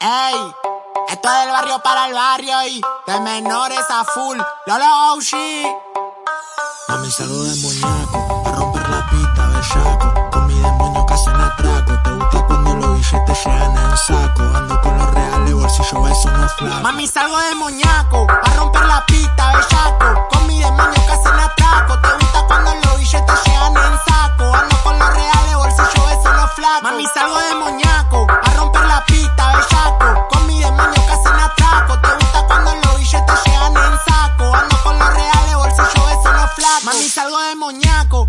Ey, esto es del barrio para el barrio y de menores a full. Lolo Oshi. A mi de muñeco, a romper la pita bellaco. Con mi demonio que hacen atraco. Te gusta cuando los billetes llegan en saco. Ando con los reales, bolsillo eso no flaco. Mami, salgo de muñeco, a romper la pita bellaco. Con mi demonio que hacen atraco. Te gusta cuando los billetes llegan en saco. Ando con los reales, bolsillo eso no flaco. Mami, salgo de muñeco. demoníaco.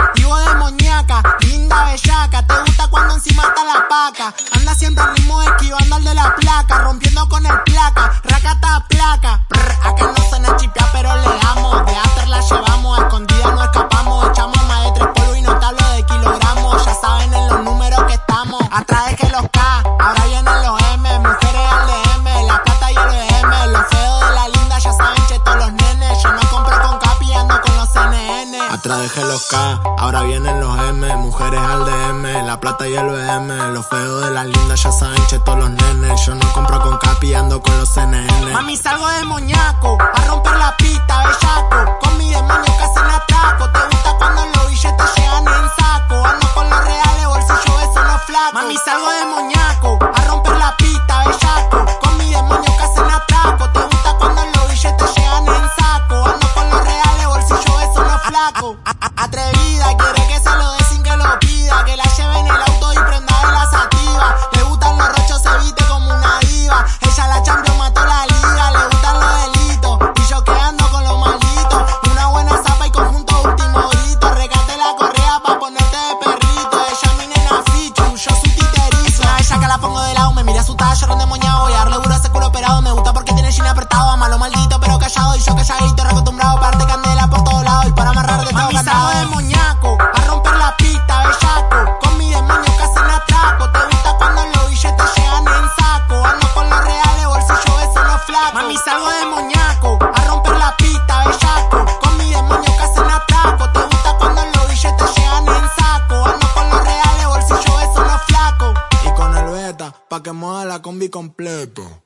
Atrás dejé los K, ahora vienen los M, mujeres al DM, la plata y el BM, los feos de las lindas ya saben che todos los nenes, yo no compro con capi, ando con los CNN. Mami salgo de moñaco, a romper la piel. me miré a su tacho, era endemoniado y pa' que mueva la combi completo.